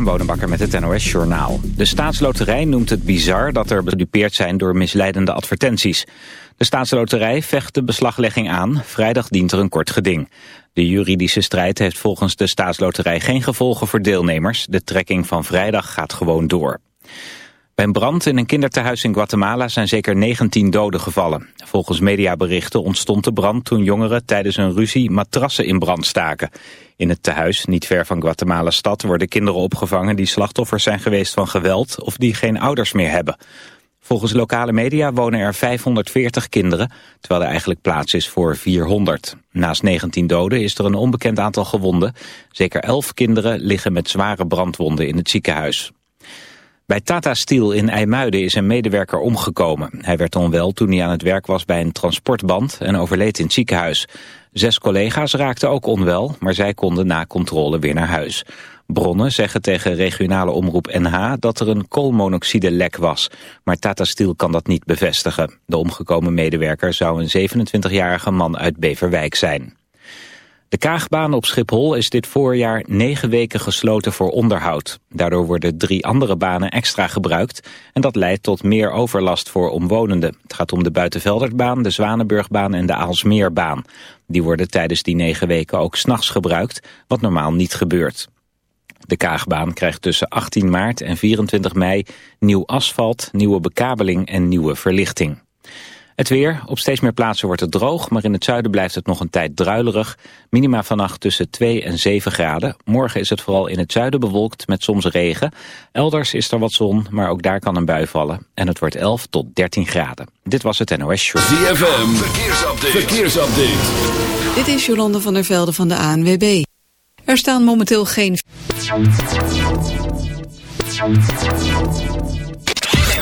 Christian Bonenbakker met het NOS Journaal. De staatsloterij noemt het bizar dat er bedupeerd zijn door misleidende advertenties. De staatsloterij vecht de beslaglegging aan. Vrijdag dient er een kort geding. De juridische strijd heeft volgens de staatsloterij geen gevolgen voor deelnemers. De trekking van vrijdag gaat gewoon door. Bij een brand in een kindertehuis in Guatemala zijn zeker 19 doden gevallen. Volgens mediaberichten ontstond de brand toen jongeren tijdens een ruzie matrassen in brand staken. In het tehuis, niet ver van Guatemala stad, worden kinderen opgevangen die slachtoffers zijn geweest van geweld of die geen ouders meer hebben. Volgens lokale media wonen er 540 kinderen, terwijl er eigenlijk plaats is voor 400. Naast 19 doden is er een onbekend aantal gewonden. Zeker 11 kinderen liggen met zware brandwonden in het ziekenhuis. Bij Tata Steel in IJmuiden is een medewerker omgekomen. Hij werd onwel toen hij aan het werk was bij een transportband en overleed in het ziekenhuis. Zes collega's raakten ook onwel, maar zij konden na controle weer naar huis. Bronnen zeggen tegen regionale omroep NH dat er een koolmonoxide-lek was. Maar Tata Steel kan dat niet bevestigen. De omgekomen medewerker zou een 27-jarige man uit Beverwijk zijn. De Kaagbaan op Schiphol is dit voorjaar negen weken gesloten voor onderhoud. Daardoor worden drie andere banen extra gebruikt en dat leidt tot meer overlast voor omwonenden. Het gaat om de Buitenveldertbaan, de Zwanenburgbaan en de Aalsmeerbaan. Die worden tijdens die negen weken ook s'nachts gebruikt, wat normaal niet gebeurt. De Kaagbaan krijgt tussen 18 maart en 24 mei nieuw asfalt, nieuwe bekabeling en nieuwe verlichting. Het weer. Op steeds meer plaatsen wordt het droog, maar in het zuiden blijft het nog een tijd druilerig. Minima vannacht tussen 2 en 7 graden. Morgen is het vooral in het zuiden bewolkt met soms regen. Elders is er wat zon, maar ook daar kan een bui vallen. En het wordt 11 tot 13 graden. Dit was het NOS Show. ZFM. Verkeersupdate. Verkeersupdate. Dit is Jolande van der Velde van de ANWB. Er staan momenteel geen...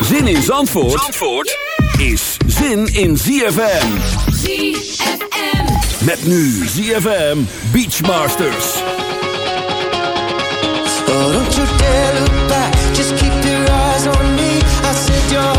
Zin in Zandvoort? Zandvoort? Is zin in ZFM. ZFM. Met nu ZFM Beachmasters. Oh, don't you dare look back, just keep your eyes on me. I said you're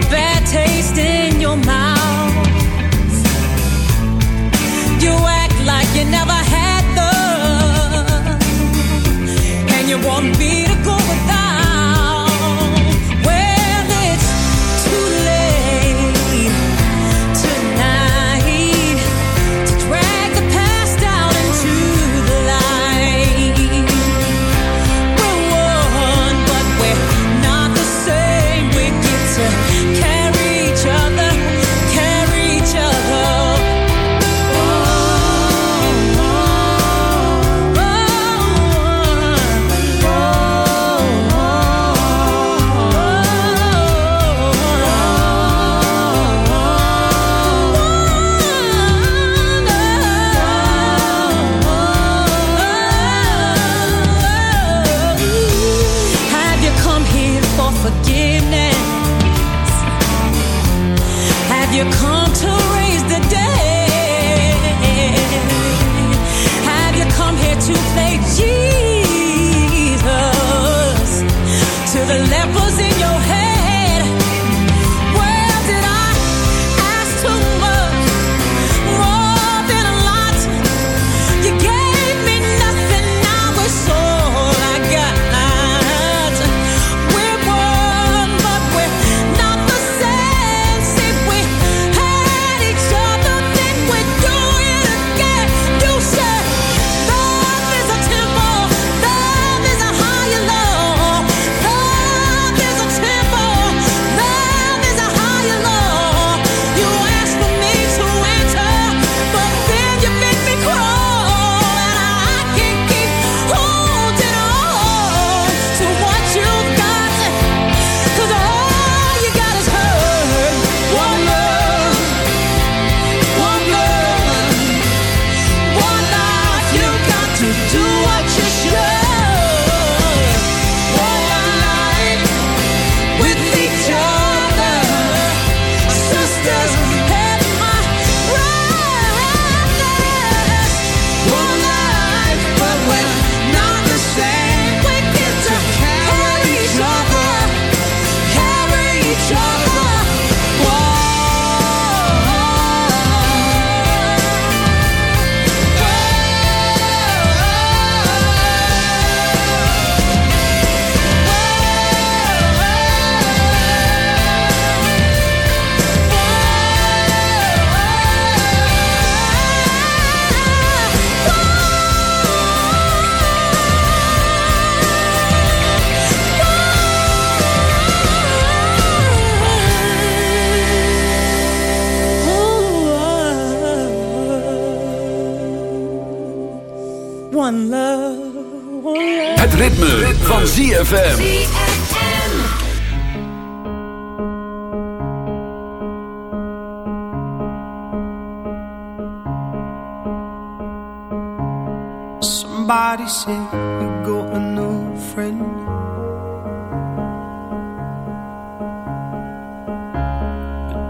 Bad taste in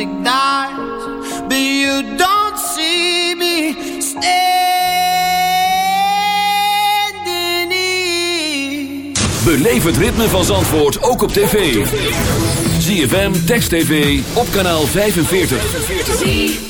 music dies, but you don't see me standing here. Beleef het ritme van Zandvoort ook op tv. ZFM Text TV op kanaal 45. 45.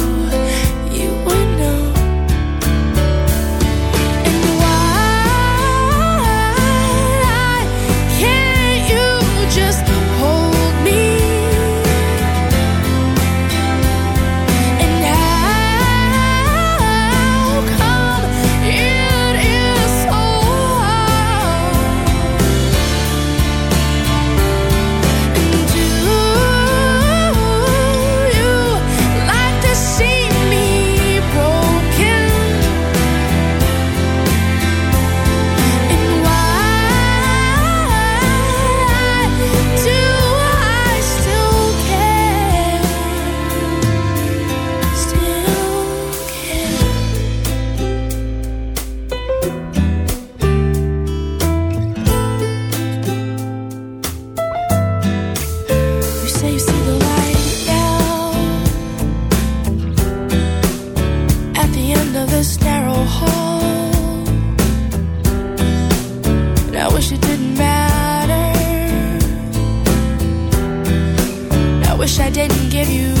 give you.